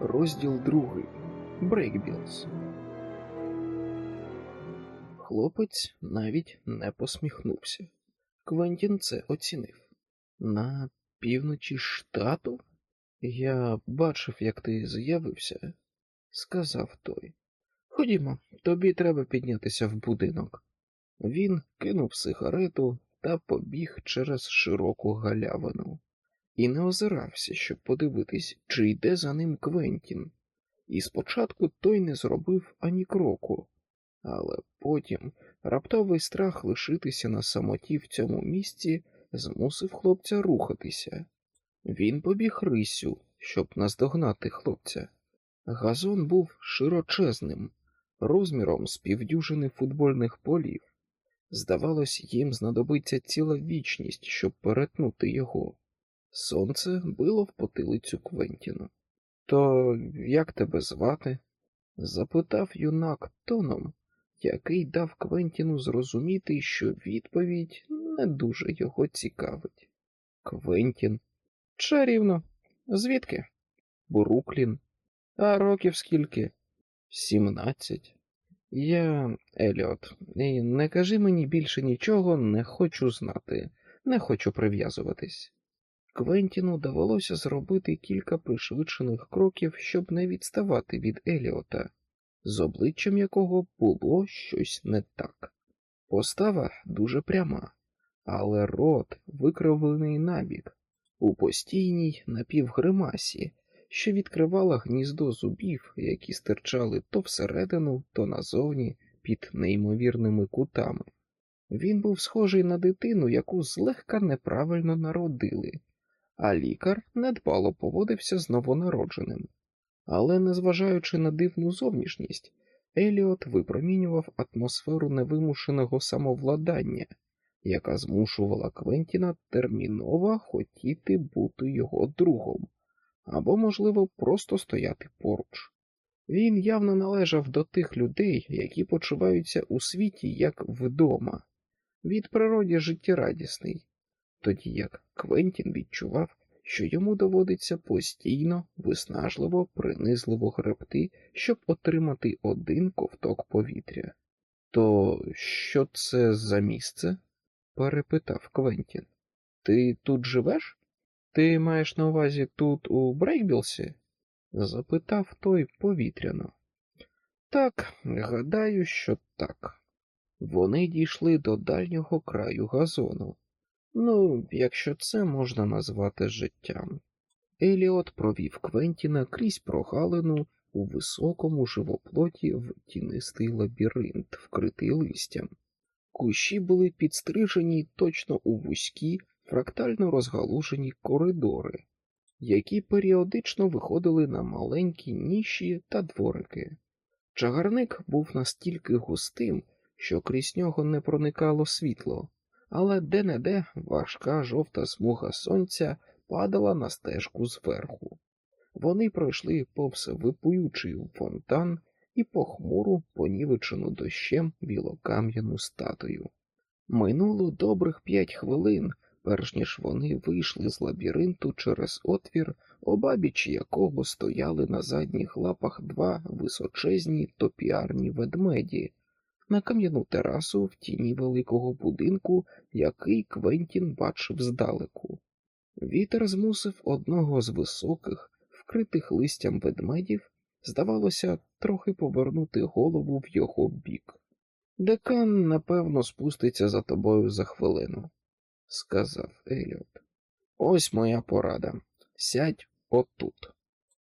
Розділ другий Брейкбілз. Хлопець навіть не посміхнувся. Квентін це оцінив. На півночі штату? Я бачив, як ти з'явився, сказав той. Ходімо, тобі треба піднятися в будинок. Він кинув сигарету та побіг через широку галявину і не озирався, щоб подивитись, чи йде за ним Квентін. І спочатку той не зробив ані кроку, але потім раптовий страх лишитися на самоті в цьому місці змусив хлопця рухатися. Він побіг рисю, щоб наздогнати хлопця. Газон був широчезним, розміром з півдюжини футбольних полів. Здавалось, їм знадобиться ціла вічність, щоб перетнути його. Сонце било в потилицю Квентіну. То як тебе звати? запитав юнак тоном, який дав Квентіну зрозуміти, що відповідь не дуже його цікавить. Квентін. Чарівно. Звідки? Бруклін. А років скільки? Сімнадцять. Я Еліот, і не кажи мені більше нічого, не хочу знати, не хочу прив'язуватись. Квентіну довелося зробити кілька пришвидшених кроків, щоб не відставати від Еліота, з обличчям якого було щось не так. Постава дуже пряма, але рот викривлений набік, у постійній напівгримасі, що відкривала гніздо зубів, які стирчали то всередину, то назовні під неймовірними кутами. Він був схожий на дитину, яку злегка неправильно народили а лікар недбало поводився з новонародженим. Але, незважаючи на дивну зовнішність, Еліот випромінював атмосферу невимушеного самовладання, яка змушувала Квентіна терміново хотіти бути його другом, або, можливо, просто стояти поруч. Він явно належав до тих людей, які почуваються у світі як вдома, від природі життєрадісний, тоді як Квентін відчував, що йому доводиться постійно, виснажливо, принизливо гребти, щоб отримати один ковток повітря. То що це за місце? перепитав Квентін. Ти тут живеш? Ти маєш на увазі тут, у Брейкбілсі? запитав той повітряно. Так, гадаю, що так. Вони дійшли до дальнього краю газону. Ну, якщо це можна назвати життям. Еліот провів Квентіна крізь прогалину у високому живоплоті в тінистий лабіринт, вкритий листям. Кущі були підстрижені точно у вузькі, фрактально розгалужені коридори, які періодично виходили на маленькі ніші та дворики. Чагарник був настільки густим, що крізь нього не проникало світло але де-не-де важка жовта смуга сонця падала на стежку зверху. Вони пройшли повз випуючий фонтан і похмуру, понівечену дощем білокам'яну статую. Минуло добрих п'ять хвилин, перш ніж вони вийшли з лабіринту через отвір, обабіч якого стояли на задніх лапах два височезні топіарні ведмеді, на кам'яну терасу в тіні великого будинку, який Квентін бачив здалеку. Вітер змусив одного з високих, вкритих листям ведмедів, здавалося, трохи повернути голову в його бік. Декан, напевно, спуститься за тобою за хвилину, сказав Еліот. Ось моя порада. Сядь отут.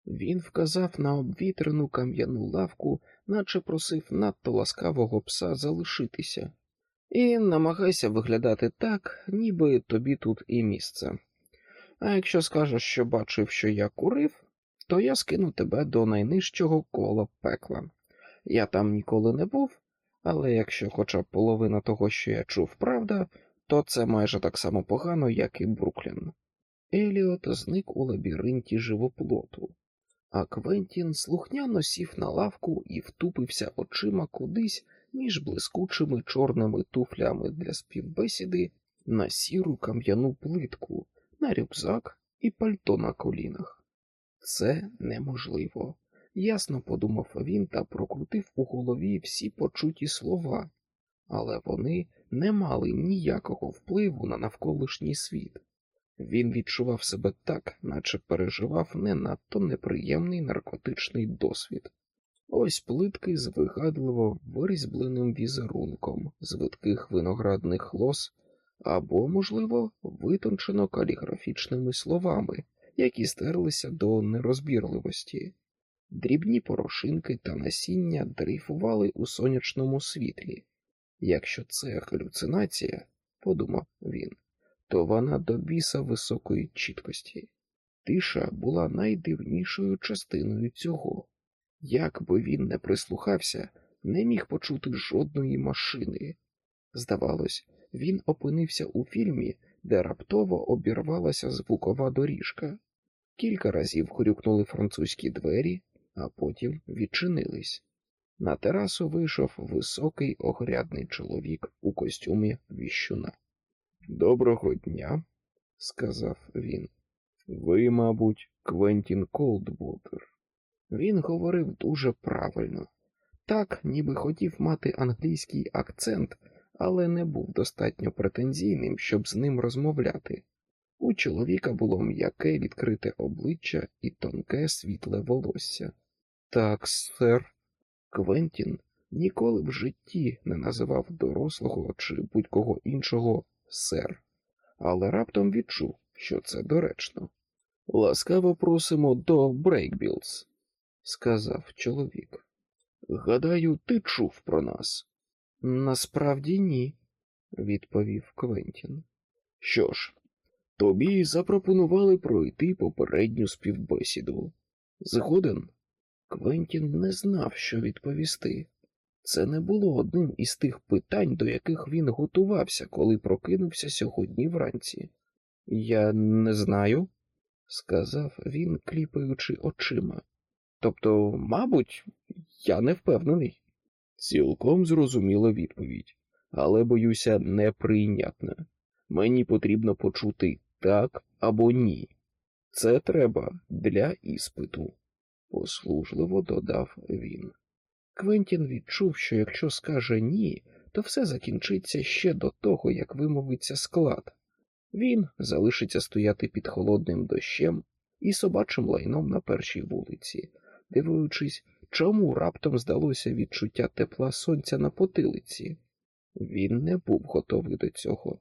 Він вказав на обвітрену кам'яну лавку наче просив надто ласкавого пса залишитися, і намагайся виглядати так, ніби тобі тут і місце. А якщо скажеш, що бачив, що я курив, то я скину тебе до найнижчого кола пекла. Я там ніколи не був, але якщо хоча б половина того, що я чув, правда, то це майже так само погано, як і Бруклін. Еліот зник у лабіринті живоплоту а Квентін слухняно сів на лавку і втупився очима кудись між блискучими чорними туфлями для співбесіди на сіру кам'яну плитку, на рюкзак і пальто на колінах. Це неможливо, ясно подумав він та прокрутив у голові всі почуті слова, але вони не мали ніякого впливу на навколишній світ. Він відчував себе так, наче переживав не надто неприємний наркотичний досвід. Ось плитки з вигадливо вирізбленим візерунком з видких виноградних лос або, можливо, витончено каліграфічними словами, які стерлися до нерозбірливості. Дрібні порошинки та насіння дрейфували у сонячному світлі. Якщо це галюцинація, подумав він, то вона до біса високої чіткості. Тиша була найдивнішою частиною цього. Як би він не прислухався, не міг почути жодної машини. Здавалось, він опинився у фільмі, де раптово обірвалася звукова доріжка. Кілька разів хрюкнули французькі двері, а потім відчинились. На терасу вийшов високий огрядний чоловік у костюмі віщуна. Доброго дня, сказав він. Ви, мабуть, Квентін Колдвотер. Він говорив дуже правильно, так, ніби хотів мати англійський акцент, але не був достатньо претензійним, щоб з ним розмовляти. У чоловіка було м'яке відкрите обличчя і тонке світле волосся. Так, сер, Квентін ніколи в житті не називав дорослого чи будь-кого іншого сер, але раптом відчув, що це доречно. Ласкаво просимо до Брейкбілз, сказав чоловік. Гадаю, ти чув про нас. Насправді ні, відповів Квентін. Що ж, тобі запропонували пройти попередню співбесіду. Згоден? Квентін не знав, що відповісти. Це не було одним із тих питань, до яких він готувався, коли прокинувся сьогодні вранці. Я не знаю, сказав він, кліпаючи очима. Тобто, мабуть, я не впевнений. Цілком зрозуміла відповідь, але, боюся, неприйнятна. Мені потрібно почути так або ні. Це треба для іспиту, послужливо додав він. Квентін відчув, що якщо скаже ні, то все закінчиться ще до того, як вимовиться склад. Він залишиться стояти під холодним дощем і собачим лайном на першій вулиці, дивуючись, чому раптом здалося відчуття тепла сонця на потилиці. Він не був готовий до цього,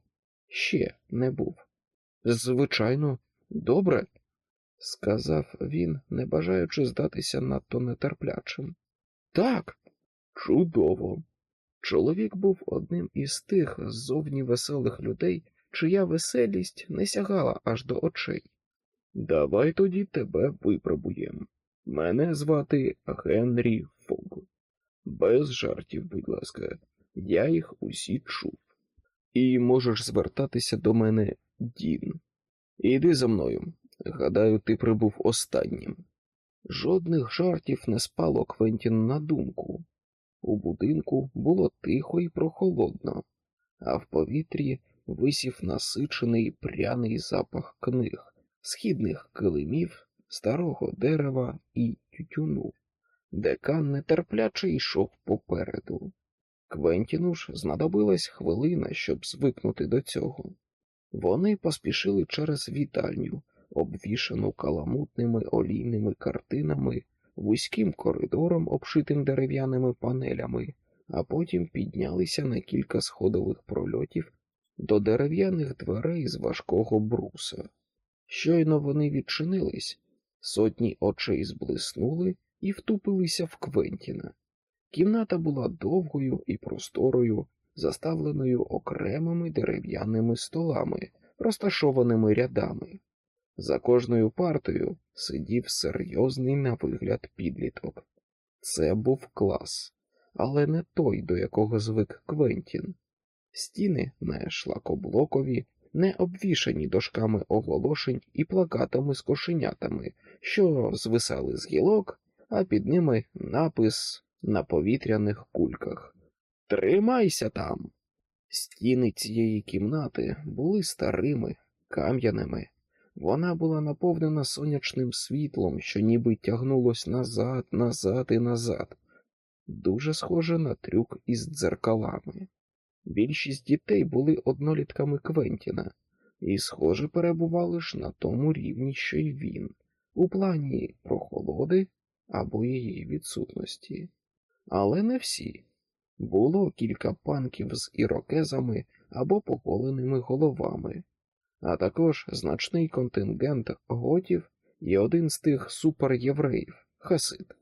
ще не був. Звичайно, добре, сказав він, не бажаючи здатися надто нетерплячим. Так, чудово. Чоловік був одним із тих ззовні веселих людей, чия веселість не сягала аж до очей. Давай тоді тебе випробуємо. Мене звати Генрі Фог. Без жартів, будь ласка, я їх усі чув. І можеш звертатися до мене, Дін. Іди за мною. Гадаю, ти прибув останнім. Жодних жартів не спало Квентін на думку. У будинку було тихо і прохолодно, а в повітрі висів насичений пряний запах книг, східних килимів, старого дерева і тютюну. Декан нетерпляче йшов попереду. Квентіну ж знадобилась хвилина, щоб звикнути до цього. Вони поспішили через вітальню, обвішану каламутними олійними картинами, вузьким коридором, обшитим дерев'яними панелями, а потім піднялися на кілька сходових прольотів до дерев'яних дверей з важкого бруса. Щойно вони відчинились, сотні очей зблиснули і втупилися в Квентіна. Кімната була довгою і просторою, заставленою окремими дерев'яними столами, розташованими рядами. За кожною партою сидів серйозний на вигляд підліток. Це був клас, але не той, до якого звик Квентін. Стіни не шлакоблокові, не обвішані дошками оголошень і плакатами з кошенятами, що звисали з гілок, а під ними напис на повітряних кульках Тримайся там. Стіни цієї кімнати були старими, кам'яними. Вона була наповнена сонячним світлом, що ніби тягнулось назад, назад і назад, дуже схоже на трюк із дзеркалами. Більшість дітей були однолітками Квентіна і, схоже, перебували ж на тому рівні, що й він, у плані прохолоди або її відсутності. Але не всі. Було кілька панків з ірокезами або поголеними головами, а також значний контингент готів і один з тих суперєвреїв Хасид.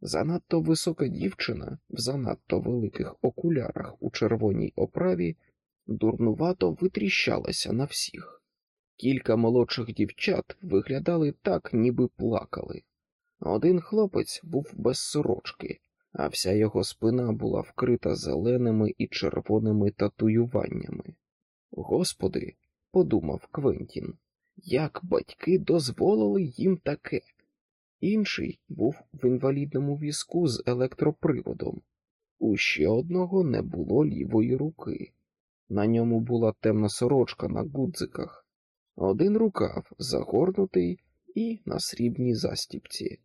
Занадто висока дівчина в занадто великих окулярах у червоній оправі дурнувато витріщалася на всіх. Кілька молодших дівчат виглядали так, ніби плакали. Один хлопець був без сорочки, а вся його спина була вкрита зеленими і червоними татуюваннями. Господи, подумав Квентін, як батьки дозволили їм таке. Інший був в інвалідному візку з електроприводом. У ще одного не було лівої руки. На ньому була темна сорочка на гудзиках, один рукав загорнутий і на срібній застіпці.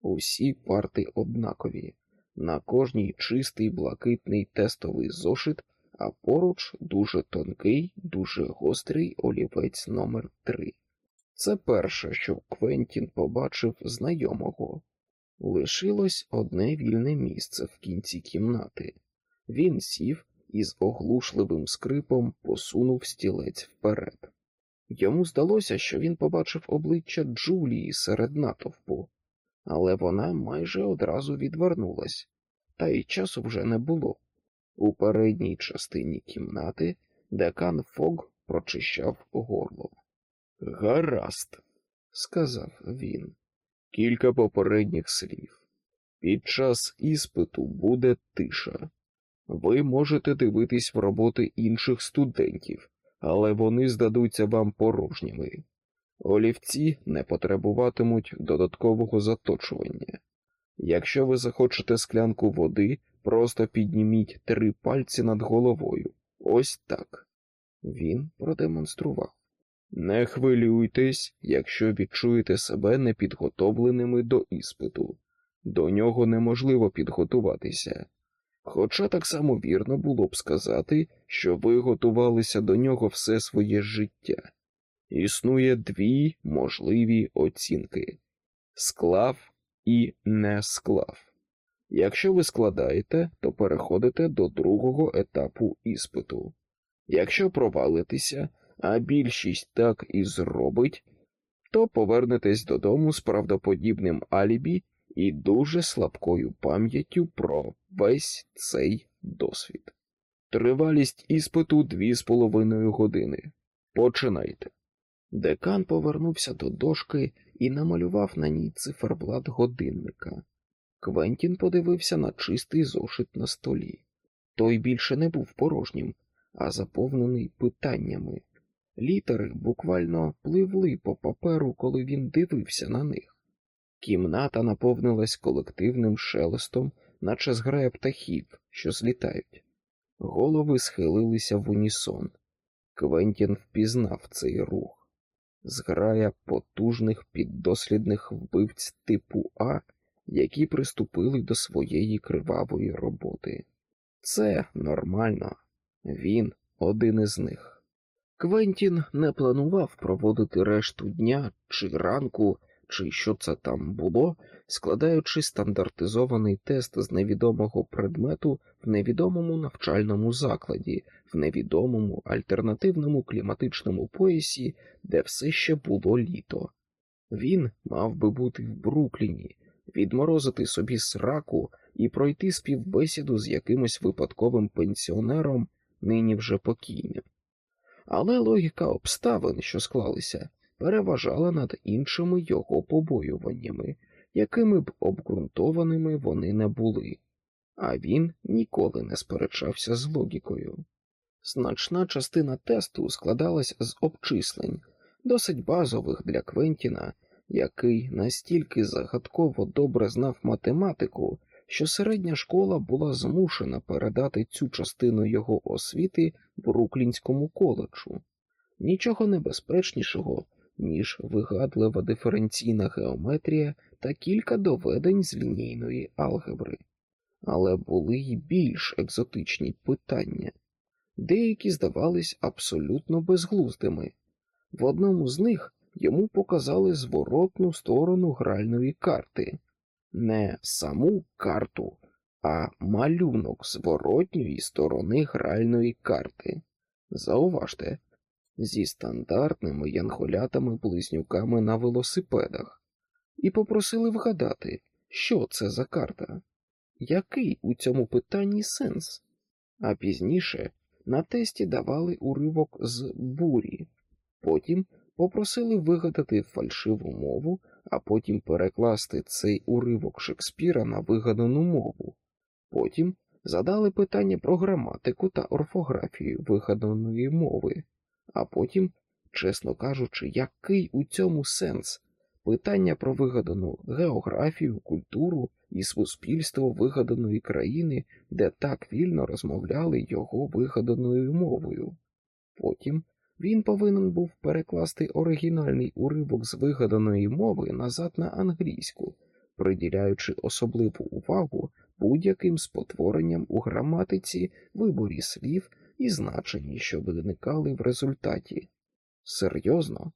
Усі парти однакові, на кожній чистий блакитний тестовий зошит, а поруч дуже тонкий, дуже гострий олівець номер 3 Це перше, що Квентін побачив знайомого. Лишилось одне вільне місце в кінці кімнати. Він сів і з оглушливим скрипом посунув стілець вперед. Йому здалося, що він побачив обличчя Джулії серед натовпу, але вона майже одразу відвернулась, та й часу вже не було. У передній частині кімнати декан Фог прочищав горло. Гаразд, сказав він, кілька попередніх слів. Під час іспиту буде тиша. Ви можете дивитись в роботи інших студентів, але вони здадуться вам порожніми. Олівці не потребуватимуть додаткового заточування. Якщо ви захочете склянку води, просто підніміть три пальці над головою. Ось так. Він продемонстрував. Не хвилюйтесь, якщо відчуєте себе непідготовленими до іспиту. До нього неможливо підготуватися. Хоча так само вірно було б сказати, що ви готувалися до нього все своє життя. Існує дві можливі оцінки склав і не склав. Якщо ви складаєте, то переходите до другого етапу іспиту. Якщо провалитеся, а більшість так і зробить, то повернетесь додому з правдоподібним алібі і дуже слабкою пам'яттю про весь цей досвід. Тривалість іспиту дві з половиною години. Починайте. Декан повернувся до дошки і намалював на ній циферблат годинника. Квентін подивився на чистий зошит на столі. Той більше не був порожнім, а заповнений питаннями. Літери буквально пливли по паперу, коли він дивився на них. Кімната наповнилась колективним шелестом, наче зграя птахів, що злітають. Голови схилилися в унісон. Квентін впізнав цей рух. Зграя потужних піддослідних вбивць типу А, які приступили до своєї кривавої роботи. Це нормально, він один із них. Квентін не планував проводити решту дня чи ранку чи що це там було, складаючи стандартизований тест з невідомого предмету в невідомому навчальному закладі, в невідомому альтернативному кліматичному поясі, де все ще було літо. Він мав би бути в Брукліні, відморозити собі сраку і пройти співбесіду з якимось випадковим пенсіонером, нині вже покійним. Але логіка обставин, що склалися, переважала над іншими його побоюваннями, якими б обґрунтованими вони не були, а він ніколи не сперечався з логікою. Значна частина тесту складалась з обчислень, досить базових для Квентіна, який настільки загадково добре знав математику, що середня школа була змушена передати цю частину його освіти Бруклінському коледжу. Нічого небезпечнішого, ніж вигадлива диференційна геометрія та кілька доведень з лінійної алгебри. Але були й більш екзотичні питання, деякі здавались абсолютно безглуздими. В одному з них йому показали зворотну сторону гральної карти, не саму карту, а малюнок зворотньої сторони гральної карти. Зауважте, зі стандартними янголятами-близнюками на велосипедах, і попросили вгадати, що це за карта, який у цьому питанні сенс. А пізніше на тесті давали уривок з бурі, потім попросили вигадати фальшиву мову, а потім перекласти цей уривок Шекспіра на вигадану мову. Потім задали питання про граматику та орфографію вигаданої мови, а потім, чесно кажучи, який у цьому сенс? Питання про вигадану географію, культуру і суспільство вигаданої країни, де так вільно розмовляли його вигаданою мовою. Потім він повинен був перекласти оригінальний уривок з вигаданої мови назад на англійську, приділяючи особливу увагу будь-яким спотворенням у граматиці, виборі слів і значенні, що виникали в результаті. Серйозно,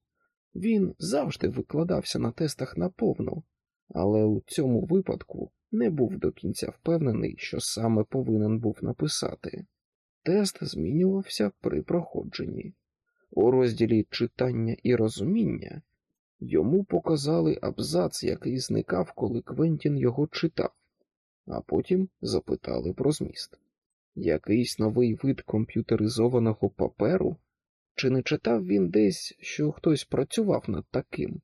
він завжди викладався на тестах наповну, але у цьому випадку не був до кінця впевнений, що саме повинен був написати. Тест змінювався при проходженні. У розділі читання і розуміння йому показали абзац, який зникав, коли Квентін його читав, а потім запитали про зміст. Якийсь новий вид комп'ютеризованого паперу? Чи не читав він десь, що хтось працював над таким?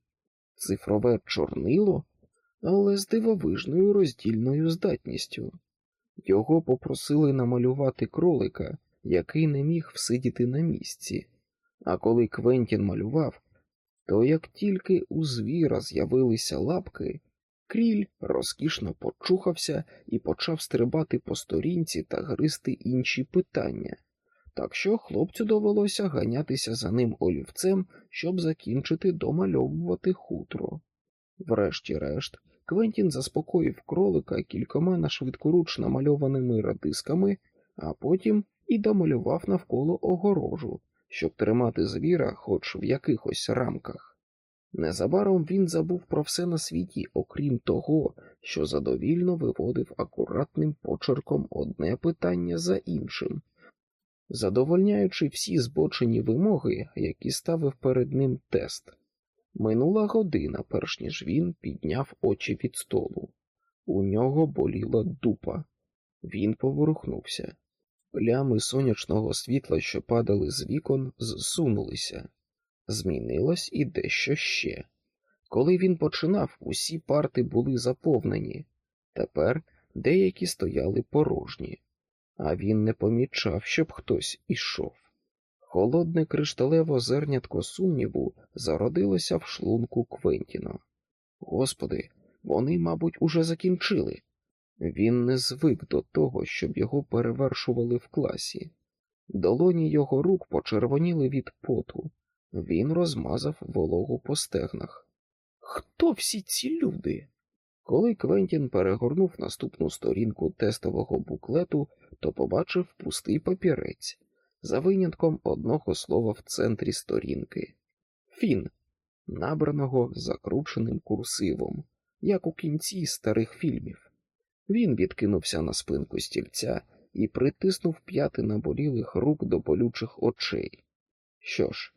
Цифрове чорнило, але з дивовижною роздільною здатністю. Його попросили намалювати кролика, який не міг всидіти на місці. А коли Квентін малював, то як тільки у звіра з'явилися лапки, кріль розкішно почухався і почав стрибати по сторінці та гризти інші питання, так що хлопцю довелося ганятися за ним олівцем, щоб закінчити домальовувати хутро. Врешті-решт, Квентін заспокоїв кролика кількома нашвидкоруч намальованими радисками, а потім і домалював навколо огорожу щоб тримати звіра хоч в якихось рамках. Незабаром він забув про все на світі, окрім того, що задовільно виводив акуратним почерком одне питання за іншим, задовольняючи всі збочені вимоги, які ставив перед ним тест. Минула година, перш ніж він підняв очі від столу. У нього боліла дупа. Він поворухнувся. Плями сонячного світла, що падали з вікон, зсунулися. Змінилось і дещо ще. Коли він починав, усі парти були заповнені, тепер деякі стояли порожні, а він не помічав, щоб хтось ішов. Холодне кришталево зернятко сумніву зародилося в шлунку Квентіна. Господи, вони, мабуть, уже закінчили. Він не звик до того, щоб його перевершували в класі. Долоні його рук почервоніли від поту, він розмазав вологу по стегнах. Хто всі ці люди? Коли Квентін перегорнув наступну сторінку тестового буклету, то побачив пустий папірець за винятком одного слова в центрі сторінки Фін, набраного закрученим курсивом, як у кінці старих фільмів. Він відкинувся на спинку стільця і притиснув п'яти наболілих рук до болючих очей. Що ж,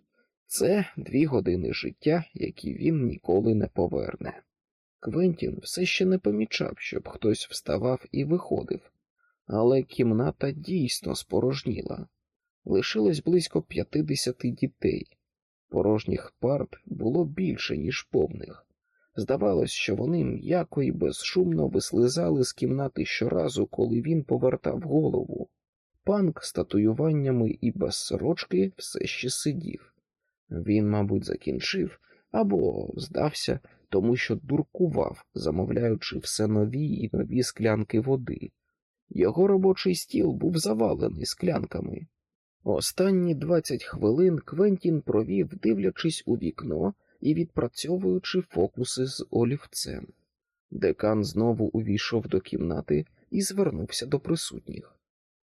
це дві години життя, які він ніколи не поверне. Квентін все ще не помічав, щоб хтось вставав і виходив, але кімната дійсно спорожніла. Лишилось близько п'ятидесяти дітей. Порожніх парт було більше, ніж повних. Здавалось, що вони м'яко і безшумно вислизали з кімнати щоразу, коли він повертав голову. Панк з татуюваннями і без сорочки все ще сидів. Він, мабуть, закінчив або здався, тому що дуркував, замовляючи все нові і нові склянки води. Його робочий стіл був завалений склянками. Останні двадцять хвилин Квентін провів, дивлячись у вікно і відпрацьовуючи фокуси з олівцем. Декан знову увійшов до кімнати і звернувся до присутніх.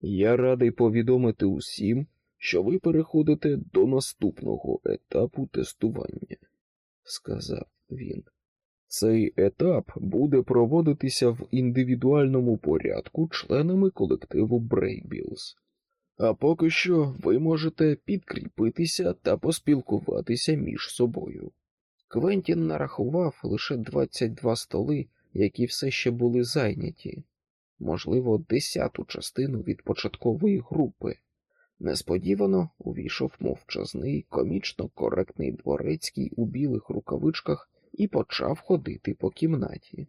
Я радий повідомити усім, що ви переходите до наступного етапу тестування, сказав він. Цей етап буде проводитися в індивідуальному порядку членами колективу Брейкбілз. А поки що ви можете підкріпитися та поспілкуватися між собою. Квентін нарахував лише 22 столи, які все ще були зайняті, можливо, десяту частину від початкової групи. Несподівано увійшов мовчазний, комічно коректний дворецький у білих рукавичках і почав ходити по кімнаті.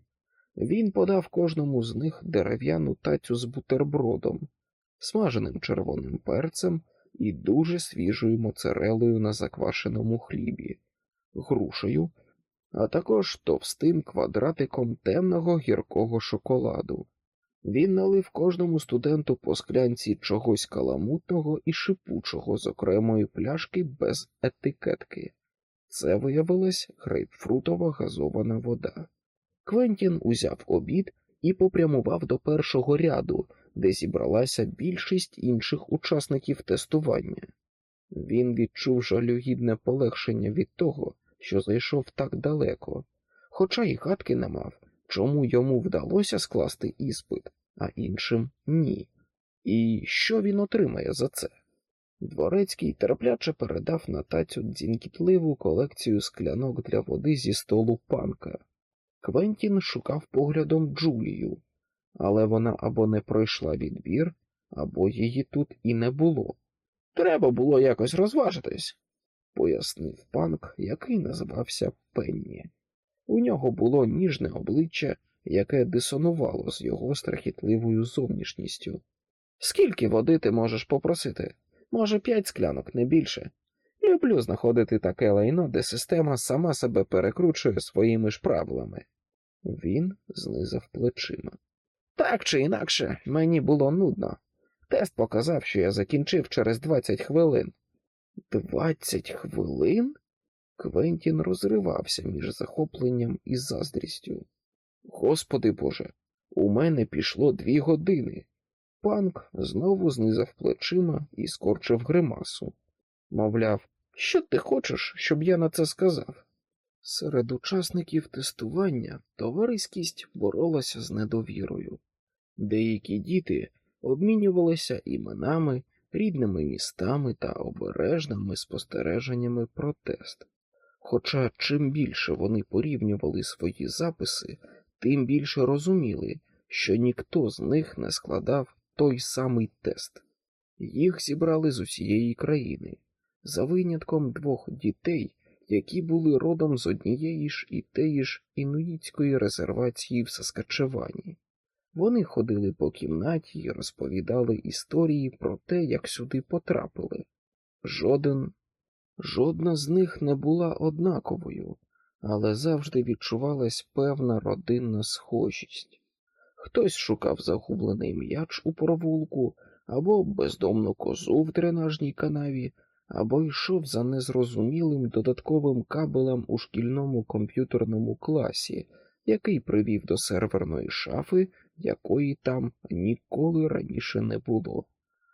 Він подав кожному з них дерев'яну тацю з бутербродом, смаженим червоним перцем і дуже свіжою моцарелою на заквашеному хлібі, грушею, а також товстим квадратиком темного гіркого шоколаду. Він налив кожному студенту по склянці чогось каламутного і шипучого з окремої пляшки без етикетки. Це виявилась грейпфрутова газована вода. Квентін узяв обід і попрямував до першого ряду, де зібралася більшість інших учасників тестування. Він відчув жалюгідне полегшення від того, що зайшов так далеко, хоча й гадки не мав, чому йому вдалося скласти іспит, а іншим ні. І що він отримає за це? Дворецький терпляче передав на тацю дзінкітливу колекцію склянок для води зі столу панка. Квентін шукав поглядом Джулію, але вона або не пройшла відбір, або її тут і не було. Треба було якось розважитись, пояснив панк, який називався Пенні. У нього було ніжне обличчя, яке дисонувало з його страхітливою зовнішністю. Скільки води ти можеш попросити? Може, п'ять склянок, не більше. Люблю знаходити таке лайно, де система сама себе перекручує своїми ж правилами. Він знизав плечима. Так чи інакше, мені було нудно. Тест показав, що я закінчив через двадцять хвилин. Двадцять хвилин? Квентін розривався між захопленням і заздрістю. Господи Боже, у мене пішло дві години. Панк знову знизав плечима і скорчив гримасу. Мовляв, що ти хочеш, щоб я на це сказав? Серед учасників тестування товариськість боролася з недовірою. Деякі діти обмінювалися іменами, рідними містами та обережними спостереженнями про тест. Хоча чим більше вони порівнювали свої записи, тим більше розуміли, що ніхто з них не складав той самий тест. Їх зібрали з усієї країни, за винятком двох дітей, які були родом з однієї ж і теї ж інуїтської резервації в Саскачевані. Вони ходили по кімнаті і розповідали історії про те, як сюди потрапили. Жоден, жодна з них не була однаковою, але завжди відчувалась певна родинна схожість. Хтось шукав загублений м'яч у провулку або бездомну козу в дренажній канаві, або йшов за незрозумілим додатковим кабелем у шкільному комп'ютерному класі, який привів до серверної шафи, якої там ніколи раніше не було.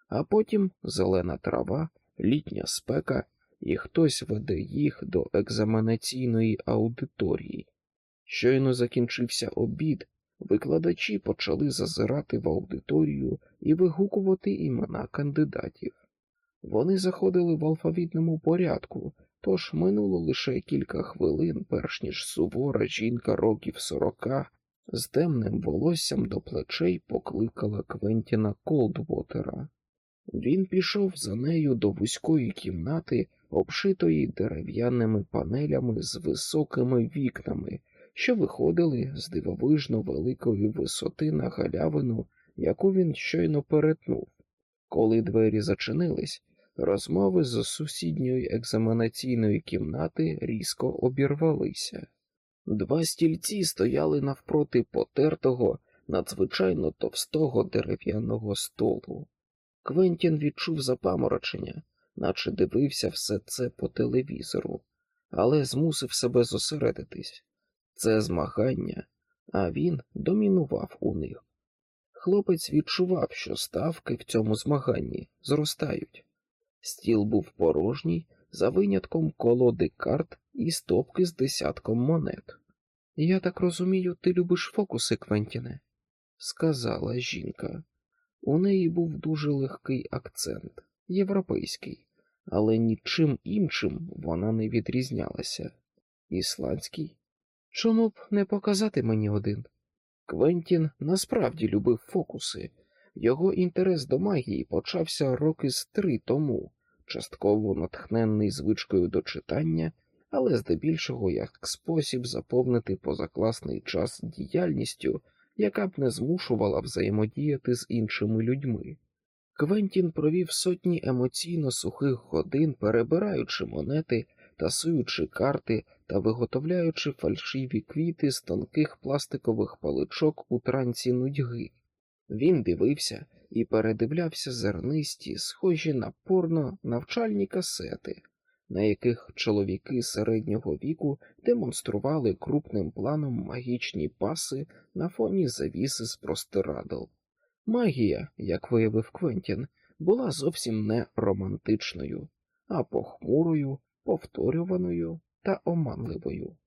А потім зелена трава, літня спека, і хтось веде їх до екзаменаційної аудиторії. Щойно закінчився обід. Викладачі почали зазирати в аудиторію і вигукувати імена кандидатів. Вони заходили в алфавітному порядку, тож минуло лише кілька хвилин, перш ніж сувора жінка років сорока з темним волоссям до плечей покликала Квентіна Колдвотера. Він пішов за нею до вузької кімнати, обшитої дерев'яними панелями з високими вікнами що виходили з дивовижно великої висоти на галявину, яку він щойно перетнув. Коли двері зачинились, розмови з сусідньої екзаменаційної кімнати різко обірвалися. Два стільці стояли навпроти потертого, надзвичайно товстого дерев'яного столу. Квентін відчув запаморочення, наче дивився все це по телевізору, але змусив себе зосередитись. Це змагання, а він домінував у них. Хлопець відчував, що ставки в цьому змаганні зростають. Стіл був порожній, за винятком колоди карт і стопки з десятком монет. Я так розумію, ти любиш фокуси, Квентіне, сказала жінка. У неї був дуже легкий акцент, європейський, але нічим іншим вона не відрізнялася. Ісландський? Чому б не показати мені один? Квентін насправді любив фокуси. Його інтерес до магії почався роки з три тому, частково натхненний звичкою до читання, але здебільшого як спосіб заповнити позакласний час діяльністю, яка б не змушувала взаємодіяти з іншими людьми. Квентін провів сотні емоційно сухих годин, перебираючи монети, тасуючи карти та виготовляючи фальшиві квіти з тонких пластикових паличок у транці нудьги. Він дивився і передивлявся зернисті, схожі на порно навчальні касети, на яких чоловіки середнього віку демонстрували крупним планом магічні паси на фоні завіси з простирадл. Магія, як виявив Квентін, була зовсім не романтичною, а похмурою, повторюваною та оманливою.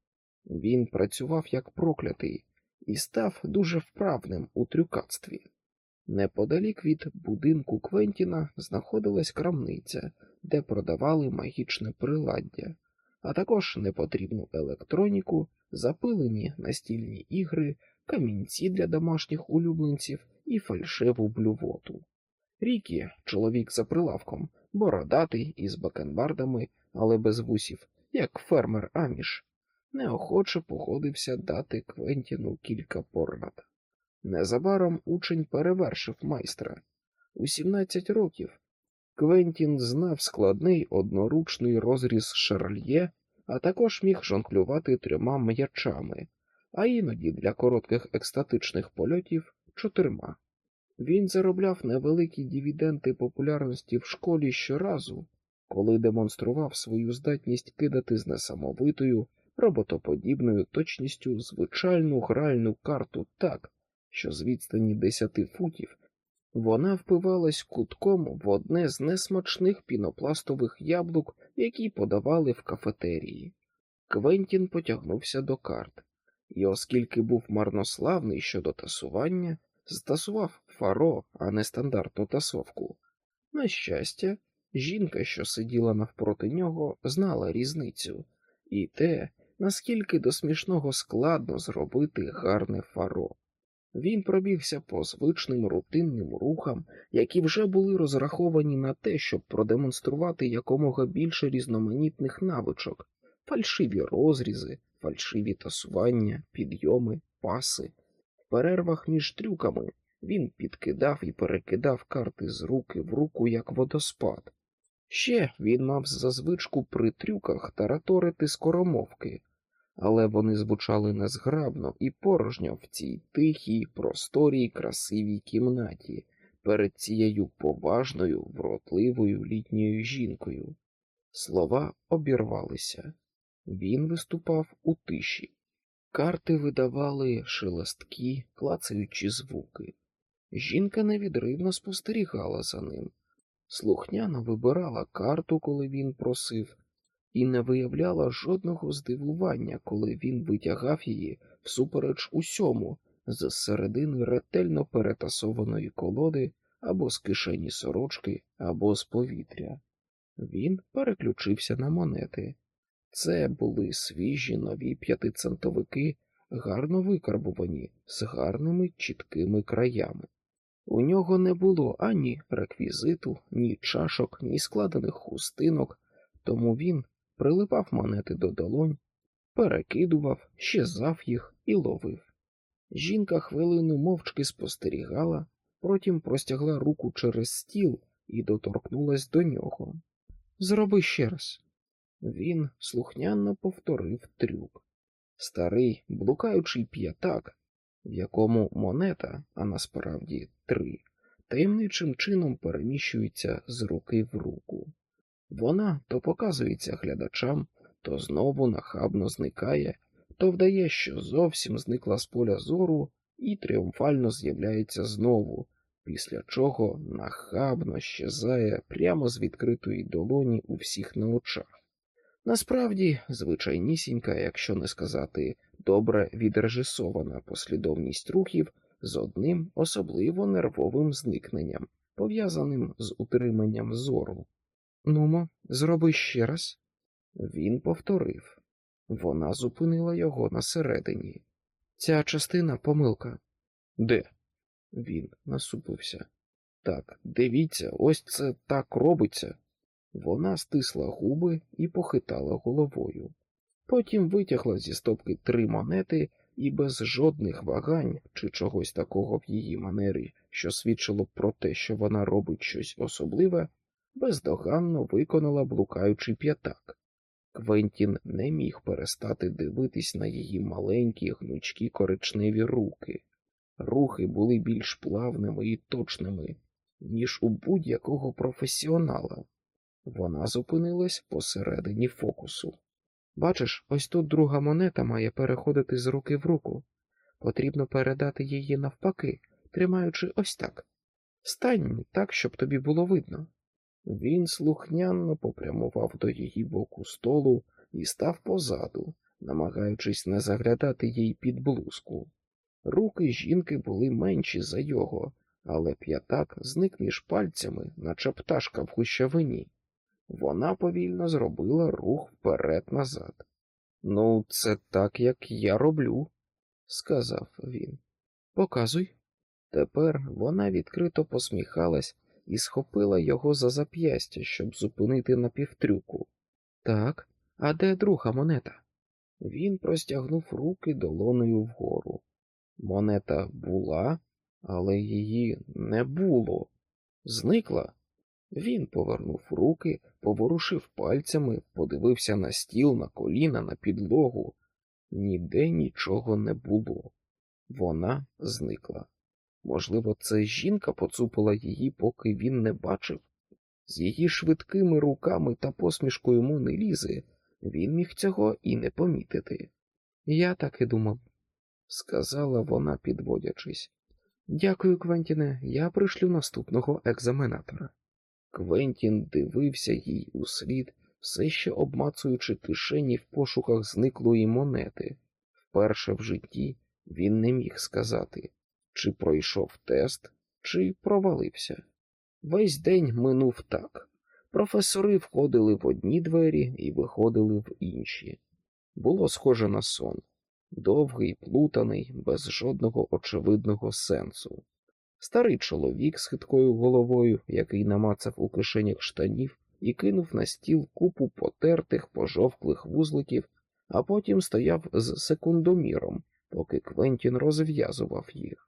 Він працював як проклятий і став дуже вправним у трюкацтві. Неподалік від будинку Квентіна знаходилась крамниця, де продавали магічне приладдя, а також непотрібну електроніку, запилені настільні ігри, камінці для домашніх улюбленців і фальшиву блювоту. Рікі, чоловік за прилавком, бородатий із бакенбардами, але без вусів, як фермер Аміш, неохоче погодився дати Квентіну кілька порад. Незабаром учень перевершив майстра. У 17 років Квентін знав складний одноручний розріз шарльє, а також міг жонглювати трьома м'ячами, а іноді для коротких екстатичних польотів чотирма. Він заробляв невеликі дивіденди популярності в школі щоразу, коли демонстрував свою здатність кидати з несамовитою, роботоподібною точністю звичайну гральну карту так, що з відстані десяти футів вона впивалась кутком в одне з несмачних пінопластових яблук, які подавали в кафетерії. Квентін потягнувся до карт, і, оскільки був марнославний щодо тасування, стасував фаро, а не стандартну тасовку. На щастя, жінка, що сиділа навпроти нього, знала різницю, і те, наскільки до смішного складно зробити гарне фаро. Він пробігся по звичним рутинним рухам, які вже були розраховані на те, щоб продемонструвати якомога більше різноманітних навичок, фальшиві розрізи, фальшиві тасування, підйоми, паси. В перервах між трюками він підкидав і перекидав карти з руки в руку, як водоспад. Ще він мав за звичку при трюках тараторити скоромовки, але вони звучали незграбно і порожньо в цій тихій, просторій, красивій кімнаті перед цією поважною, вродливою літньою жінкою. Слова обірвалися. Він виступав у тиші. Карти видавали шелесткі, клацаючі звуки. Жінка невідривно спостерігала за ним, слухняно вибирала карту, коли він просив, і не виявляла жодного здивування, коли він витягав її всупереч усьому з середини ретельно перетасованої колоди або з кишені сорочки, або з повітря. Він переключився на монети. Це були свіжі нові п'ятицентовики, гарно викарбувані, з гарними чіткими краями. У нього не було ані реквізиту, ні чашок, ні складених хустинок, тому він прилипав монети до долонь, перекидував, щезав їх і ловив. Жінка хвилину мовчки спостерігала, потім простягла руку через стіл і доторкнулась до нього. Зроби ще раз. Він слухняно повторив трюк. старий блукаючий п'ятак, в якому монета, а насправді три, таємничим чином переміщується з руки в руку. Вона то показується глядачам, то знову нахабно зникає, то вдає, що зовсім зникла з поля зору і тріумфально з'являється знову, після чого нахабно щезає прямо з відкритої долоні у всіх на очах. Насправді, звичайнісінька, якщо не сказати добре відрежисована послідовність рухів з одним особливо нервовим зникненням, пов'язаним з утриманням зору. Нумо, зроби ще раз. Він повторив. Вона зупинила його на середині. Ця частина помилка. Де? Він насупився. Так, дивіться, ось це так робиться. Вона стисла губи і похитала головою. Потім витягла зі стопки три монети і без жодних вагань чи чогось такого в її манері, що свідчило про те, що вона робить щось особливе, бездоганно виконала блукаючий п'ятак. Квентін не міг перестати дивитись на її маленькі гнучкі коричневі руки. Рухи були більш плавними і точними, ніж у будь-якого професіонала. Вона зупинилась посередині фокусу. Бачиш, ось тут друга монета має переходити з руки в руку. Потрібно передати її навпаки, тримаючи ось так. Стань так, щоб тобі було видно. Він слухняно попрямував до її боку столу і став позаду, намагаючись не заглядати їй під блузку. Руки жінки були менші за його, але п'ятак зник між пальцями, наче пташка в гущавині. Вона повільно зробила рух вперед назад. Ну, це так, як я роблю, сказав він. Показуй. Тепер вона відкрито посміхалась і схопила його за зап'ястя, щоб зупинити на півтрюку. Так, а де друга монета? Він простягнув руки долоною вгору. Монета була, але її не було. Зникла. Він повернув руки, поворушив пальцями, подивився на стіл, на коліна, на підлогу. Ніде нічого не було. Вона зникла. Можливо, це жінка поцупила її, поки він не бачив. З її швидкими руками та посмішкою Мони Лізи він міг цього і не помітити. Я так і думав, сказала вона, підводячись. Дякую, Квентіне, я пришлю наступного екзаменатора. Квентін дивився їй у слід, все ще обмацуючи кишені в пошуках зниклої монети. Вперше в житті він не міг сказати, чи пройшов тест, чи провалився. Весь день минув так. Професори входили в одні двері і виходили в інші. Було схоже на сон довгий, плутаний, без жодного очевидного сенсу. Старий чоловік з хиткою головою, який намацав у кишенях штанів, і кинув на стіл купу потертих, пожовклих вузликів, а потім стояв з секундоміром, поки Квентін розв'язував їх.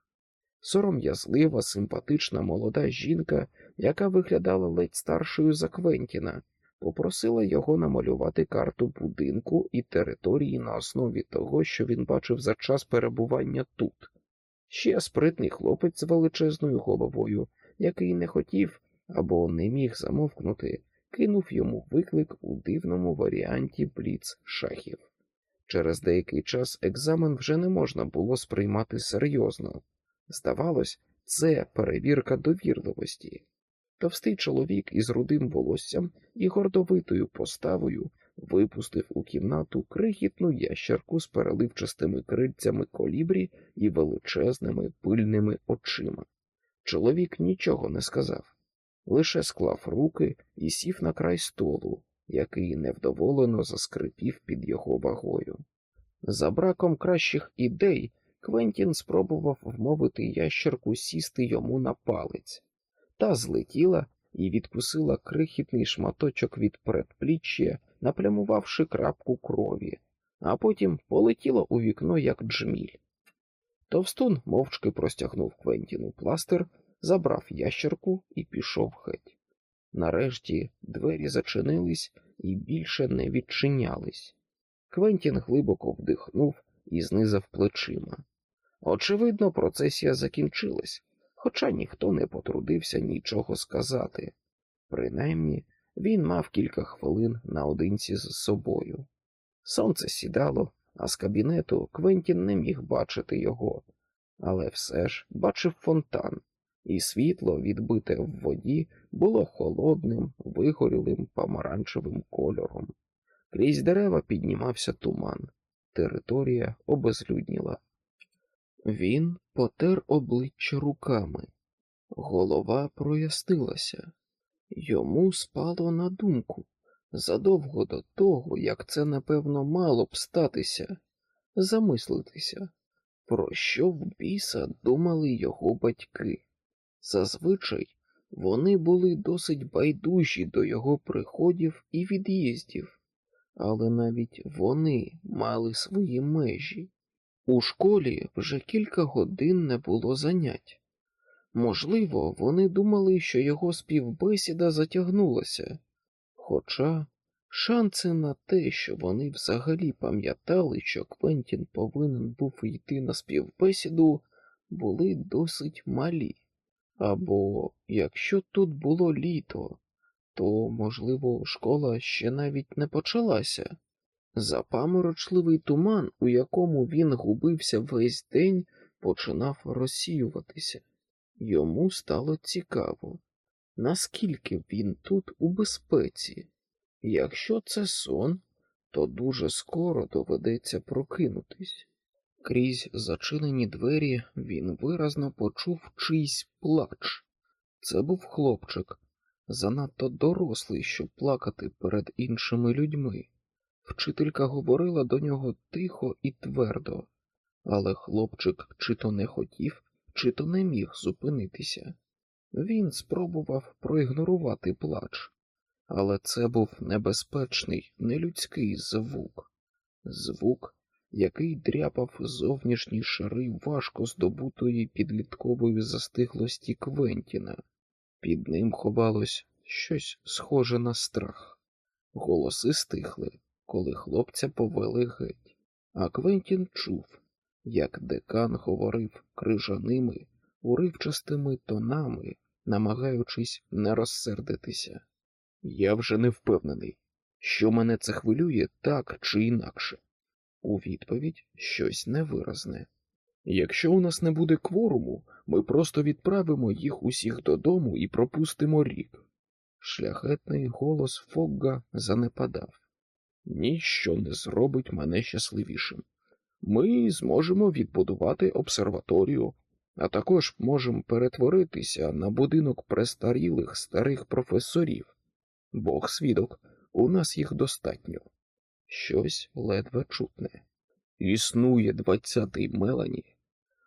Сором'язлива, симпатична молода жінка, яка виглядала ледь старшою за Квентіна, попросила його намалювати карту будинку і території на основі того, що він бачив за час перебування тут. Ще спритний хлопець з величезною головою, який не хотів або не міг замовкнути, кинув йому виклик у дивному варіанті бліц шахів. Через деякий час екзамен вже не можна було сприймати серйозно. Здавалось, це перевірка довірливості. Товстий чоловік із рудим волоссям і гордовитою поставою випустив у кімнату крихітну ящерку з переливчастими крильцями колібрі і величезними пильними очима. Чоловік нічого не сказав, лише склав руки і сів на край столу, який невдоволено заскрипів під його вагою. За браком кращих ідей Квентін спробував вмовити ящерку сісти йому на палець, та злетіла і відкусила крихітний шматочок від предпліччя, наплямувавши крапку крові, а потім полетіла у вікно, як джміль. Товстун мовчки простягнув Квентіну пластир, забрав ящерку і пішов геть. Нарешті двері зачинились і більше не відчинялись. Квентін глибоко вдихнув і знизав плечима. Очевидно, процесія закінчилась, хоча ніхто не потрудився нічого сказати. Принаймні, він мав кілька хвилин наодинці з собою. Сонце сідало, а з кабінету Квентін не міг бачити його, але все ж бачив фонтан, і світло, відбите в воді, було холодним, вигорілим помаранчевим кольором. Крізь дерева піднімався туман, територія обезлюдніла. Він потер обличчя руками, голова прояснилася. Йому спало на думку задовго до того, як це, напевно, мало б статися, замислитися, про що в біса думали його батьки. Зазвичай вони були досить байдужі до його приходів і від'їздів, але навіть вони мали свої межі. У школі вже кілька годин не було занять. Можливо, вони думали, що його співбесіда затягнулася, хоча шанси на те, що вони взагалі пам'ятали, що Квентін повинен був йти на співбесіду, були досить малі. Або якщо тут було літо, то, можливо, школа ще навіть не почалася. Запаморочливий туман, у якому він губився весь день, починав розсіюватися. Йому стало цікаво, наскільки він тут у безпеці. Якщо це сон, то дуже скоро доведеться прокинутись. Крізь зачинені двері він виразно почув чийсь плач. Це був хлопчик, занадто дорослий, щоб плакати перед іншими людьми. Вчителька говорила до нього тихо і твердо, але хлопчик чи то не хотів, чи то не міг зупинитися. Він спробував проігнорувати плач, але це був небезпечний, нелюдський звук, звук, який дряпав зовнішні шари важко здобутої підліткової застиглості Квентіна. Під ним ховалось щось схоже на страх. Голоси стихли, коли хлопця повели геть, а Квентін чув, як декан говорив крижаними, уривчастими тонами, намагаючись не розсердитися. Я вже не впевнений, що мене це хвилює так чи інакше. У відповідь щось невиразне. Якщо у нас не буде кворуму, ми просто відправимо їх усіх додому і пропустимо рік. Шляхетний голос Фогга занепадав. Ніщо не зробить мене щасливішим. Ми зможемо відбудувати обсерваторію, а також можемо перетворитися на будинок престарілих старих професорів. Бог свідок, у нас їх достатньо. Щось ледве чутне. Існує двадцятий Мелані.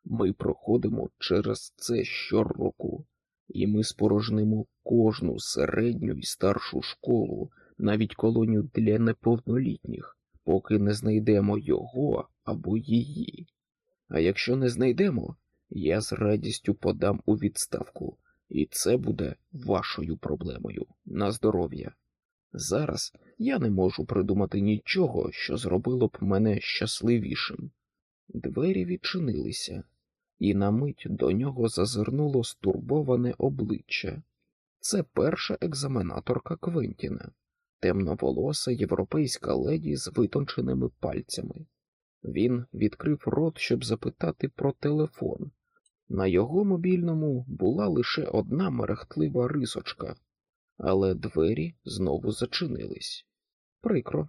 Ми проходимо через це щороку, і ми спорожнимо кожну середню і старшу школу, навіть колонію для неповнолітніх, поки не знайдемо його або її. А якщо не знайдемо, я з радістю подам у відставку, і це буде вашою проблемою на здоров'я. Зараз я не можу придумати нічого, що зробило б мене щасливішим. Двері відчинилися, і на мить до нього зазирнуло стурбоване обличчя. Це перша екзаменаторка Квентіна, темноволоса європейська леді з витонченими пальцями. Він відкрив рот, щоб запитати про телефон. На його мобільному була лише одна мерехтлива рисочка, але двері знову зачинились. Прикро,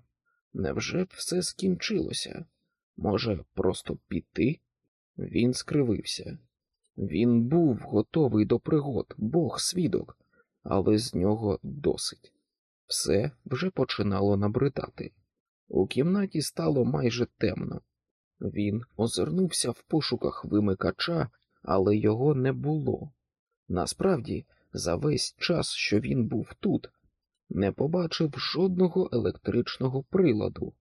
невже все скінчилося? Може, просто піти? Він скривився. Він був готовий до пригод, Бог свідок, але з нього досить. Все вже починало набридати. У кімнаті стало майже темно. Він озирнувся в пошуках вимикача, але його не було. Насправді, за весь час, що він був тут, не побачив жодного електричного приладу,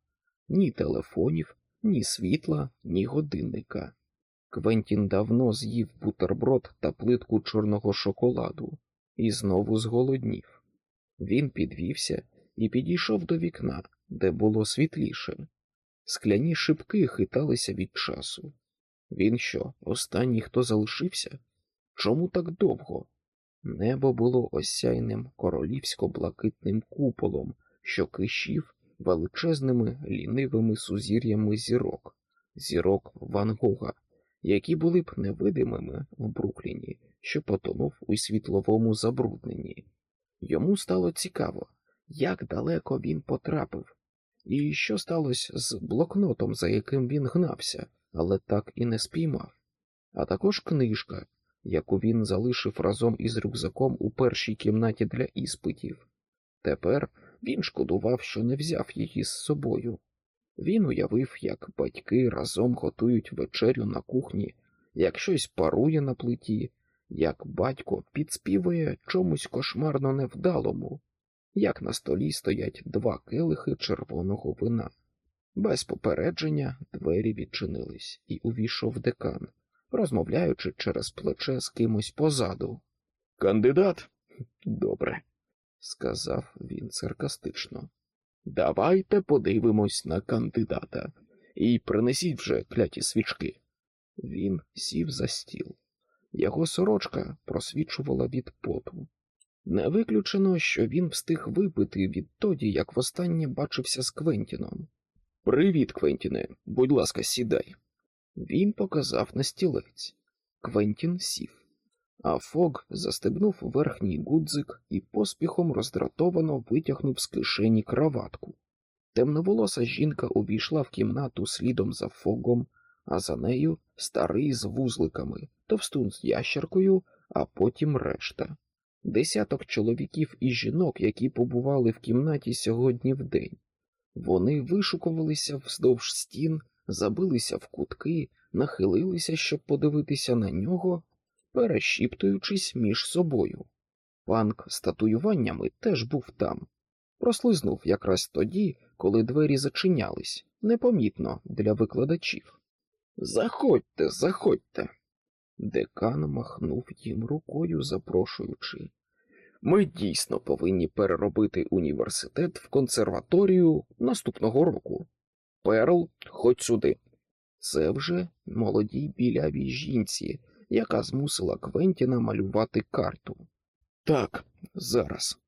ні телефонів, ні світла, ні годинника. Квентін давно з'їв бутерброд та плитку чорного шоколаду і знову зголоднів. Він підвівся і підійшов до вікна, де було світліше. Скляні шибки хиталися від часу. Він що, останній, хто залишився? Чому так довго? Небо було осяйним королівсько-блакитним куполом, що кишів величезними лінивими сузір'ями зірок, зірок Ван Гога, які були б невидимими в Брукліні, що потонув у світловому забрудненні. Йому стало цікаво, як далеко він потрапив, і що сталося з блокнотом, за яким він гнався, але так і не спіймав, а також книжка, яку він залишив разом із рюкзаком у першій кімнаті для іспитів. Тепер він шкодував, що не взяв її з собою. Він уявив, як батьки разом готують вечерю на кухні, як щось парує на плиті, як батько підспівує чомусь кошмарно невдалому, як на столі стоять два келихи червоного вина. Без попередження двері відчинились, і увійшов декан, розмовляючи через плече з кимось позаду. Кандидат? Добре, сказав він саркастично. Давайте подивимось на кандидата і принесіть вже кляті свічки. Він сів за стіл. Його сорочка просвічувала від поту. Не виключено, що він встиг випити відтоді, як востаннє бачився з Квентіном. Привіт, Квентіне, будь ласка, сідай. Він показав на стілець. Квентін сів, а Фог застебнув верхній гудзик і поспіхом роздратовано витягнув з кишені краватку. Темноволоса жінка увійшла в кімнату слідом за Фогом, а за нею старий з вузликами, товстун з ящеркою, а потім решта. Десяток чоловіків і жінок, які побували в кімнаті сьогодні в день. Вони вишукувалися вздовж стін, забилися в кутки, нахилилися, щоб подивитися на нього, перешіптуючись між собою. Панк з татуюваннями теж був там, прослизнув якраз тоді, коли двері зачинялись, непомітно для викладачів. Заходьте, заходьте. Декан махнув їм рукою, запрошуючи. Ми дійсно повинні переробити університет в консерваторію наступного року. Перл, ходь сюди. Це вже молодій білявій жінці, яка змусила Квентіна малювати карту. Так, зараз,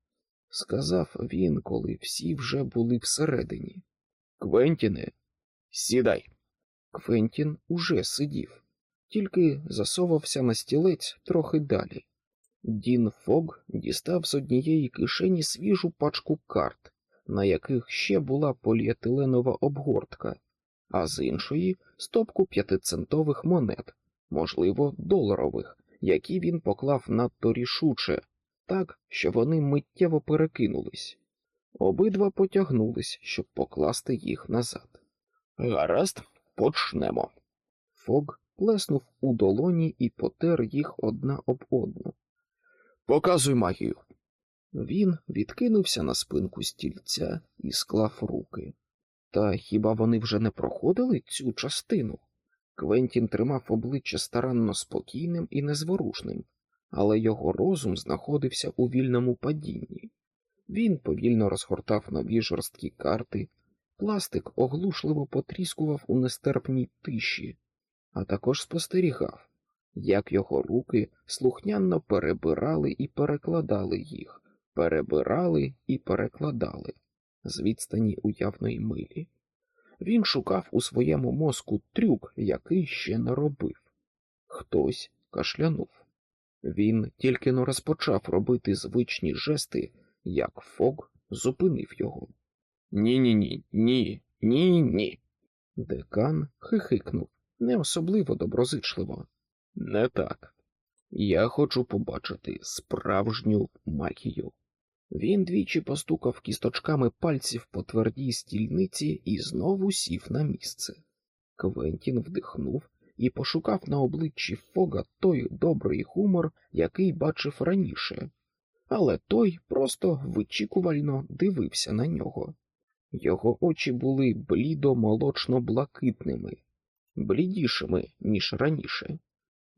сказав він, коли всі вже були всередині. Квентіне, сідай. Квентін уже сидів, тільки засовався на стілець трохи далі. Дін Фог дістав з однієї кишені свіжу пачку карт, на яких ще була поліетиленова обгортка, а з іншої стопку п'ятицентових монет, можливо, доларових, які він поклав надто рішуче, так, що вони миттєво перекинулись. Обидва потягнулись, щоб покласти їх назад. Гаразд, почнемо. Фог плеснув у долоні і потер їх одна об одну. Показуй магію. Він відкинувся на спинку стільця і склав руки. Та хіба вони вже не проходили цю частину? Квентін тримав обличчя старанно спокійним і незворушним, але його розум знаходився у вільному падінні. Він повільно розгортав нові жорсткі карти, пластик оглушливо потріскував у нестерпній тиші, а також спостерігав, як його руки слухняно перебирали і перекладали їх, перебирали і перекладали з відстані уявної милі. Він шукав у своєму мозку трюк, який ще не робив. Хтось кашлянув. Він тільки но розпочав робити звичні жести, як Фог зупинив його. Ні, ні, ні, ні, ні, ні. Декан хихикнув не особливо доброзичливо. Не так. Я хочу побачити справжню магію. Він двічі постукав кісточками пальців по твердій стільниці і знову сів на місце. Квентін вдихнув і пошукав на обличчі Фога той добрий гумор, який бачив раніше, але той просто вичікувально дивився на нього. Його очі були блідо молочно блакитними, блідішими, ніж раніше.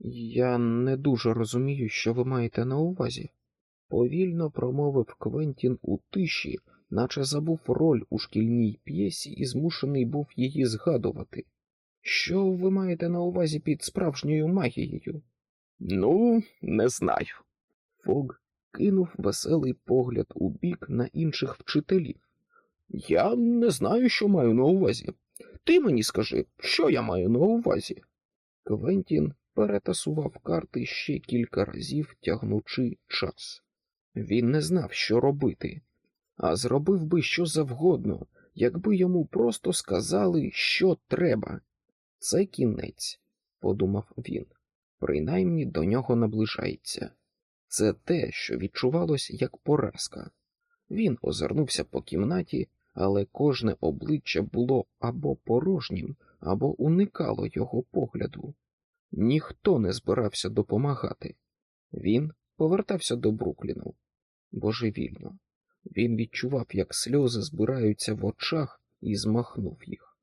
Я не дуже розумію, що ви маєте на увазі, повільно промовив Квентін у тиші, наче забув роль у шкільній п'єсі і змушений був її згадувати. Що ви маєте на увазі під справжньою магією? Ну, не знаю. Фог кинув веселий погляд у бік на інших вчителів. Я не знаю, що маю на увазі. Ти мені скажи, що я маю на увазі. Квентін перетасував карти ще кілька разів, тягнучи час. Він не знав, що робити, а зробив би що завгодно, якби йому просто сказали, що треба. Це кінець, подумав він, принаймні до нього наближається. Це те, що відчувалось як поразка. Він озирнувся по кімнаті, але кожне обличчя було або порожнім, або уникало його погляду. Ніхто не збирався допомагати. Він повертався до Брукліну. Божевільно. Він відчував, як сльози збираються в очах, і змахнув їх.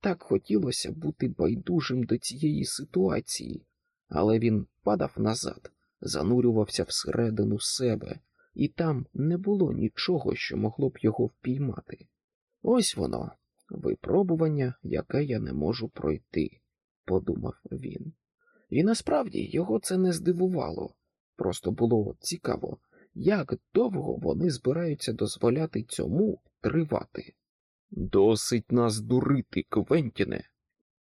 Так хотілося бути байдужим до цієї ситуації, але він падав назад, занурювався всередину себе, і там не було нічого, що могло б його впіймати. Ось воно, випробування, яке я не можу пройти, подумав він. І насправді його це не здивувало, просто було цікаво, як довго вони збираються дозволяти цьому тривати. Досить нас дурити, Квентіне,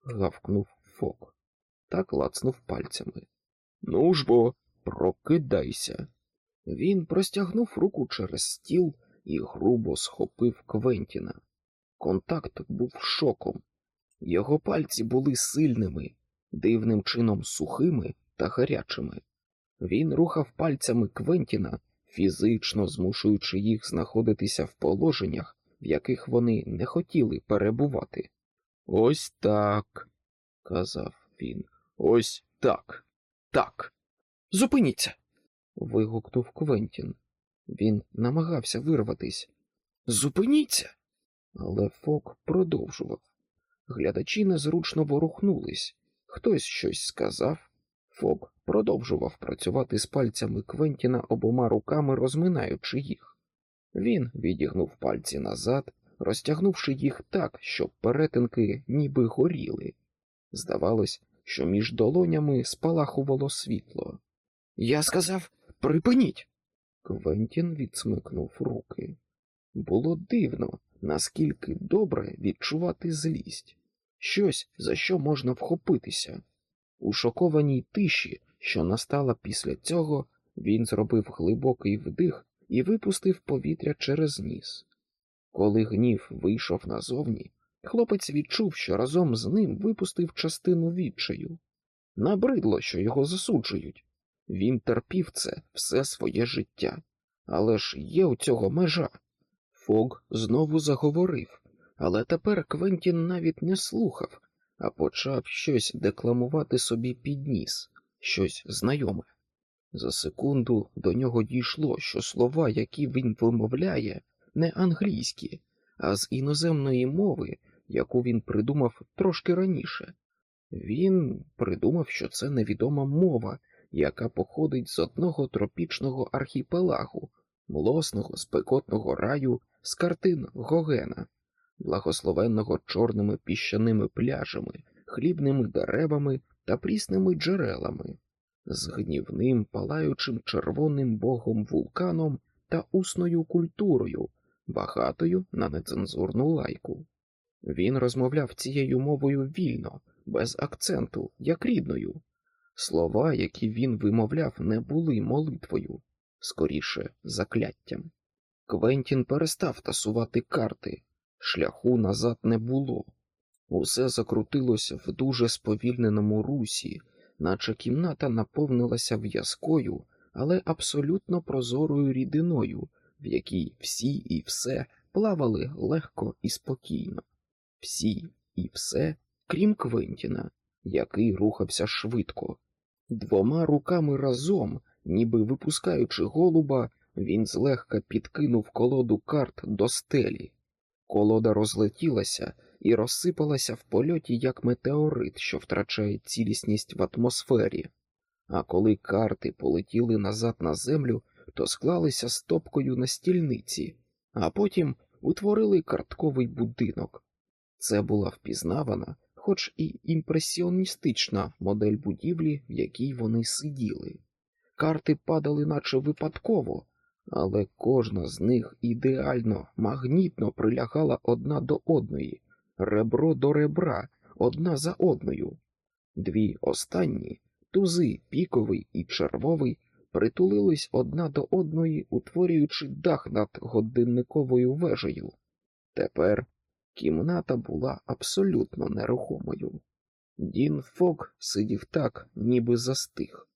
гавкнув Фок та клацнув пальцями. Ну ж бо, прокидайся. Він простягнув руку через стіл і грубо схопив Квентіна. Контакт був шоком. Його пальці були сильними, дивним чином сухими та гарячими. Він рухав пальцями Квентіна, фізично змушуючи їх знаходитися в положеннях, в яких вони не хотіли перебувати. Ось так, казав він. Ось так. Так. Зупиніться. вигукнув Квентін. Він намагався вирватись. Зупиніться. Але Фок продовжував. Глядачі незручно ворухнулись. Хтось щось сказав. Фок продовжував працювати з пальцями Квентіна обома руками, розминаючи їх. Він відігнув пальці назад, розтягнувши їх так, щоб перетинки ніби горіли. Здавалось, що між долонями спалахувало світло. Я сказав припиніть. Квентін відсмикнув руки. Було дивно, наскільки добре відчувати злість, щось, за що можна вхопитися. У шокованій тиші, що настала після цього, він зробив глибокий вдих і випустив повітря через ніс. Коли гнів вийшов назовні, хлопець відчув, що разом з ним випустив частину відчаю. Набридло, що його засуджують. Він терпів це все своє життя, але ж є у цього межа. Фог знову заговорив, але тепер Квентін навіть не слухав, а почав щось декламувати собі під ніс, щось знайоме. За секунду до нього дійшло, що слова, які він вимовляє, не англійські, а з іноземної мови, яку він придумав трошки раніше. Він придумав, що це невідома мова, яка походить з одного тропічного архіпелагу, млосного спекотного раю з картин Гогена, благословенного чорними піщаними пляжами, хлібними деревами та прісними джерелами, з гнівним палаючим червоним богом вулканом та усною культурою, багатою на нецензурну лайку. Він розмовляв цією мовою вільно, без акценту, як рідною. Слова, які він вимовляв, не були молитвою, скоріше закляттям. Квентін перестав тасувати карти, шляху назад не було. Усе закрутилося в дуже сповільненому русі, наче кімната наповнилася в'язкою, але абсолютно прозорою рідиною, в якій всі і все плавали легко і спокійно. Всі і все, крім Квентіна, який рухався швидко. Двома руками разом, ніби випускаючи голуба, він злегка підкинув колоду карт до стелі. Колода розлетілася і розсипалася в польоті як метеорит, що втрачає цілісність в атмосфері. А коли карти полетіли назад на землю, то склалися стопкою на стільниці, а потім утворили картковий будинок. Це була впізнавана, хоч і імпресіоністична модель будівлі, в якій вони сиділи. Карти падали наче випадково, але кожна з них ідеально, магнітно прилягала одна до одної, ребро до ребра, одна за одною. Дві останні тузи піковий і червовий притулились одна до одної, утворюючи дах над годинниковою вежею. Тепер кімната була абсолютно нерухомою. Дін Фок сидів так, ніби застиг.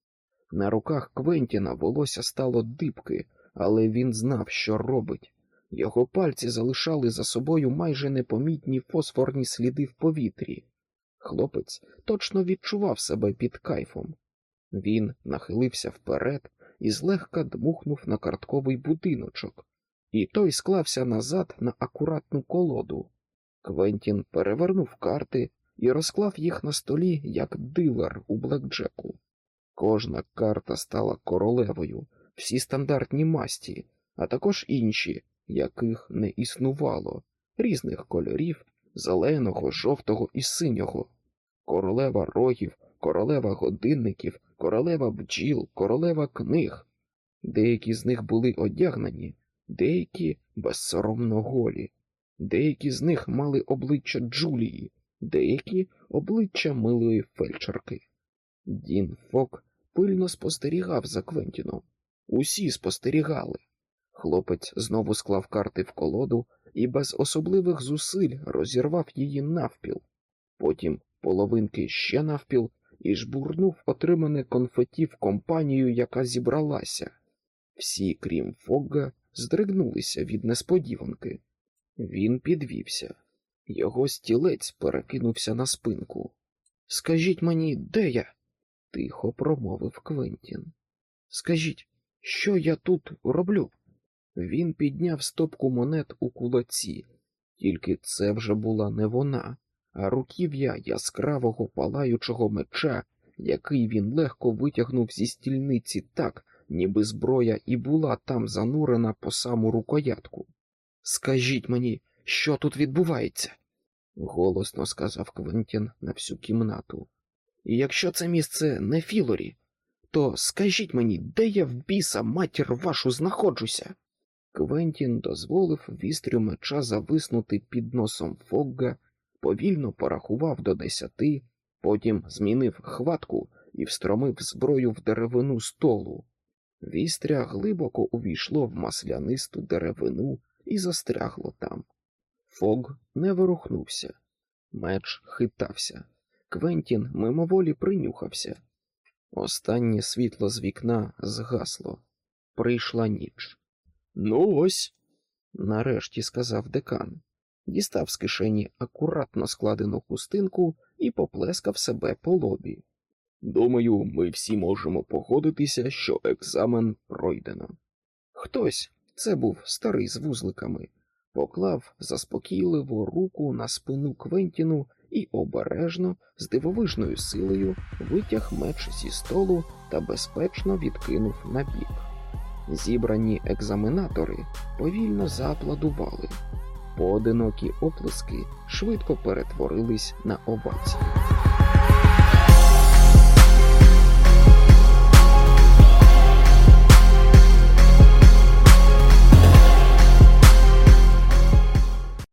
На руках Квентіна волосся стало дибки, але він знав, що робить. Його пальці залишали за собою майже непомітні фосфорні сліди в повітрі. Хлопець точно відчував себе під кайфом. Він нахилився вперед і злегка дмухнув на картковий будиночок, і той склався назад на акуратну колоду. Квентін перевернув карти і розклав їх на столі як дилер у блекджеку. Кожна карта стала королевою, всі стандартні масті, а також інші, яких не існувало, різних кольорів зеленого, жовтого і синього, королева рогів, королева годинників, королева бджіл, королева книг. Деякі з них були одягнені, деякі безсоромно голі, деякі з них мали обличчя Джулії, деякі обличчя милої фельдшерки. Дін Фок пильно спостерігав за Квентіном. Усі спостерігали. Хлопець знову склав карти в колоду і без особливих зусиль розірвав її навпіл, потім половинки ще навпіл і жбурнув отримане конфеті в компанію, яка зібралася. Всі, крім Фогга, здригнулися від несподіванки. Він підвівся. Його стілець перекинувся на спинку. Скажіть мені, де я? Тихо промовив Квентін. Скажіть, що я тут роблю? Він підняв стопку монет у кулаці, тільки це вже була не вона, а руків'я яскравого палаючого меча, який він легко витягнув зі стільниці так, ніби зброя і була там занурена по саму рукоятку. Скажіть мені, що тут відбувається? голосно сказав Квентін на всю кімнату. Якщо це місце не Філорі, то скажіть мені, де я в біса матір вашу знаходжуся? Квентін дозволив вістрю меча зависнути під носом Фогга, повільно порахував до десяти, потім змінив хватку і встромив зброю в деревину столу. Вістря глибоко увійшло в маслянисту деревину і застрягло там. Фог не ворухнувся, меч хитався. Квентін мимоволі принюхався. Останнє світло з вікна згасло. Прийшла ніч. Ну, ось, нарешті сказав декан, дістав з кишені акуратно складену хустинку і поплескав себе по лобі. Думаю, ми всі можемо погодитися, що екзамен пройдено. Хтось, це був старий з вузликами, поклав заспокійливу руку на спину Квентіну і обережно, з дивовижною силою, витяг меч зі столу та безпечно відкинув на бік. Зібрані екзаменатори повільно зааплодували. Поодинокі оплески швидко перетворились на овації.